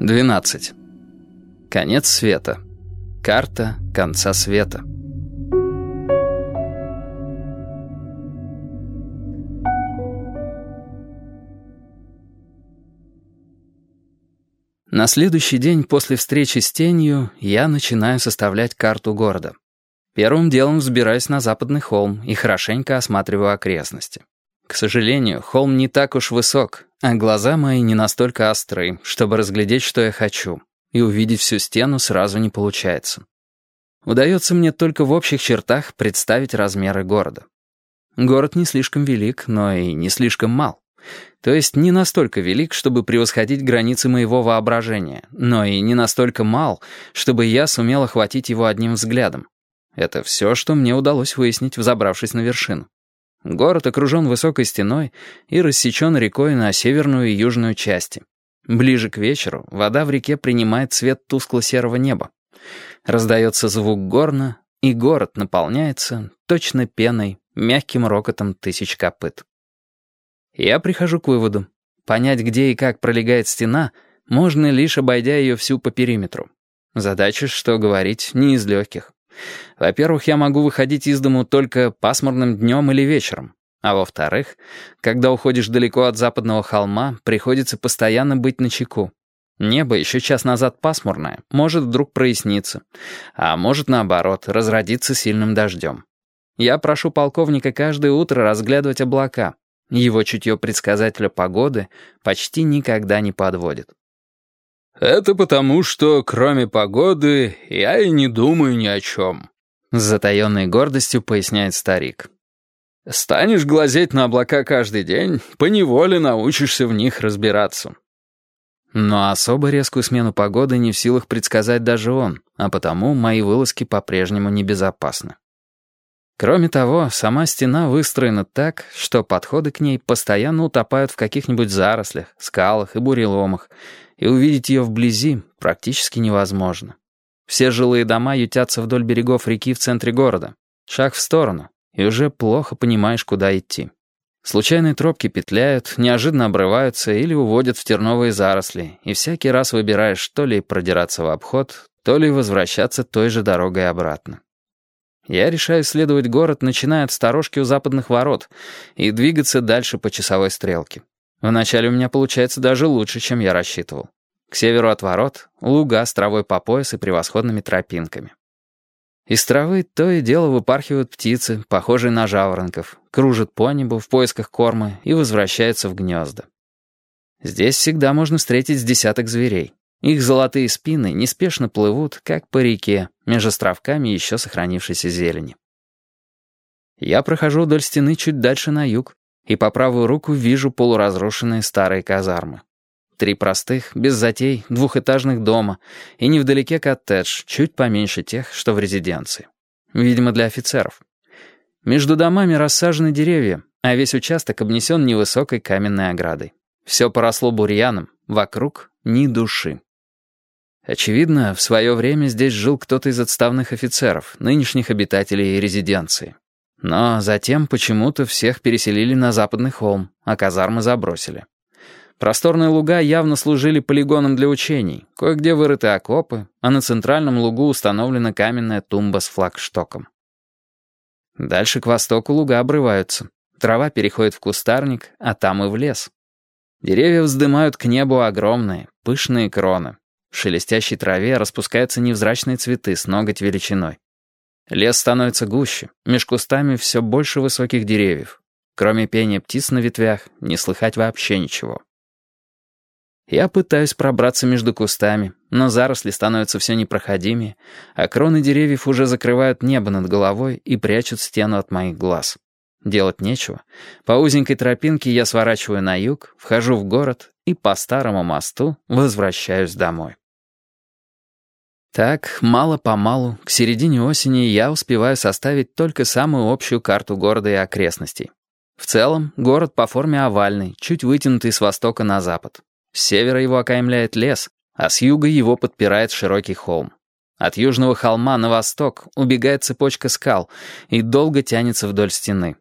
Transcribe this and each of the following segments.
12. Конец света. Карта конца света. На следующий день после встречи с тенью я начинаю составлять карту города. Первым делом взбираюсь на западный холм и хорошенько осматриваю окрестности. К сожалению, холм не так уж высок, а глаза мои не настолько остры, чтобы разглядеть, что я хочу, и увидеть всю стену сразу не получается. Удается мне только в общих чертах представить размеры города. Город не слишком велик, но и не слишком мал. То есть не настолько велик, чтобы превосходить границы моего воображения, но и не настолько мал, чтобы я сумел охватить его одним взглядом. Это все, что мне удалось выяснить, взобравшись на вершину. Город окружен высокой стеной и рассечен рекой на северную и южную части. Ближе к вечеру вода в реке принимает цвет тускло-серого неба. Раздается звук горна, и город наполняется точно пеной, мягким рокотом тысяч копыт. Я прихожу к выводу. Понять, где и как пролегает стена, можно лишь обойдя ее всю по периметру. Задача, что говорить, не из легких. Во-первых, я могу выходить из дому только пасмурным днем или вечером. А во-вторых, когда уходишь далеко от западного холма, приходится постоянно быть начеку. Небо еще час назад пасмурное, может вдруг проясниться, а может, наоборот, разродиться сильным дождем. Я прошу полковника каждое утро разглядывать облака. Его чутье предсказателя погоды почти никогда не подводит. «Это потому, что, кроме погоды, я и не думаю ни о чем», — с затаенной гордостью поясняет старик. «Станешь глазеть на облака каждый день, поневоле научишься в них разбираться». Но особо резкую смену погоды не в силах предсказать даже он, а потому мои вылазки по-прежнему небезопасны. Кроме того, сама стена выстроена так, что подходы к ней постоянно утопают в каких-нибудь зарослях, скалах и буреломах, и увидеть ее вблизи практически невозможно. Все жилые дома ютятся вдоль берегов реки в центре города. Шаг в сторону, и уже плохо понимаешь, куда идти. Случайные тропки петляют, неожиданно обрываются или уводят в терновые заросли, и всякий раз выбираешь то ли продираться в обход, то ли возвращаться той же дорогой обратно. Я решаю исследовать город, начиная от сторожки у западных ворот, и двигаться дальше по часовой стрелке. Вначале у меня получается даже лучше, чем я рассчитывал. К северу от ворот — луга с травой по пояс и превосходными тропинками. Из травы то и дело выпархивают птицы, похожие на жаворонков, кружат по небу в поисках корма и возвращаются в гнезда. Здесь всегда можно встретить с десяток зверей. Их золотые спины неспешно плывут, как по реке, между островками еще сохранившейся зелени. Я прохожу вдоль стены чуть дальше на юг, и по правую руку вижу полуразрушенные старые казармы. Три простых, без затей, двухэтажных дома и невдалеке коттедж, чуть поменьше тех, что в резиденции. Видимо, для офицеров. Между домами рассажены деревья, а весь участок обнесен невысокой каменной оградой. Все поросло бурьяном, вокруг ни души. Очевидно, в свое время здесь жил кто-то из отставных офицеров, нынешних обитателей резиденции. Но затем почему-то всех переселили на западный холм, а казармы забросили. Просторные луга явно служили полигоном для учений, кое-где вырыты окопы, а на центральном лугу установлена каменная тумба с флагштоком. Дальше к востоку луга обрываются. Трава переходит в кустарник, а там и в лес. Деревья вздымают к небу огромные, пышные кроны. В шелестящей траве распускаются невзрачные цветы с ноготь величиной. Лес становится гуще, меж кустами все больше высоких деревьев. Кроме пения птиц на ветвях, не слыхать вообще ничего. Я пытаюсь пробраться между кустами, но заросли становятся все непроходимее, а кроны деревьев уже закрывают небо над головой и прячут стену от моих глаз. Делать нечего. По узенькой тропинке я сворачиваю на юг, вхожу в город и по старому мосту возвращаюсь домой. Так, мало-помалу, к середине осени я успеваю составить только самую общую карту города и окрестностей. В целом, город по форме овальный, чуть вытянутый с востока на запад. С севера его окаймляет лес, а с юга его подпирает широкий холм. От южного холма на восток убегает цепочка скал и долго тянется вдоль стены.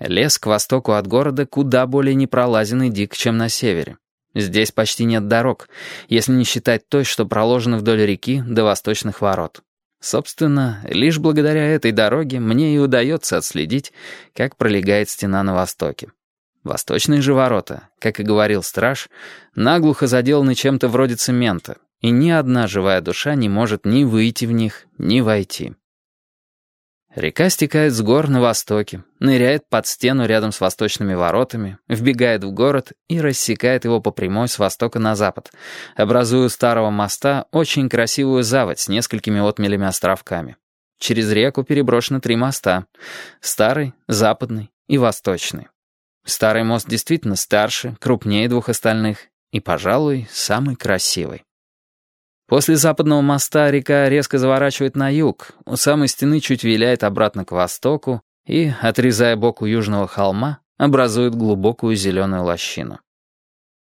Лес к востоку от города куда более непролазен и дик, чем на севере. Здесь почти нет дорог, если не считать той, что проложена вдоль реки до восточных ворот. Собственно, лишь благодаря этой дороге мне и удается отследить, как пролегает стена на востоке. Восточные же ворота, как и говорил страж, наглухо заделаны чем-то вроде цемента, и ни одна живая душа не может ни выйти в них, ни войти. Река стекает с гор на востоке, ныряет под стену рядом с восточными воротами, вбегает в город и рассекает его по прямой с востока на запад, образуя у старого моста очень красивую заводь с несколькими отмелями островками. Через реку переброшены три моста — старый, западный и восточный. Старый мост действительно старше, крупнее двух остальных и, пожалуй, самый красивый. После западного моста река резко заворачивает на юг, у самой стены чуть виляет обратно к востоку и, отрезая бок у южного холма, образует глубокую зеленую лощину.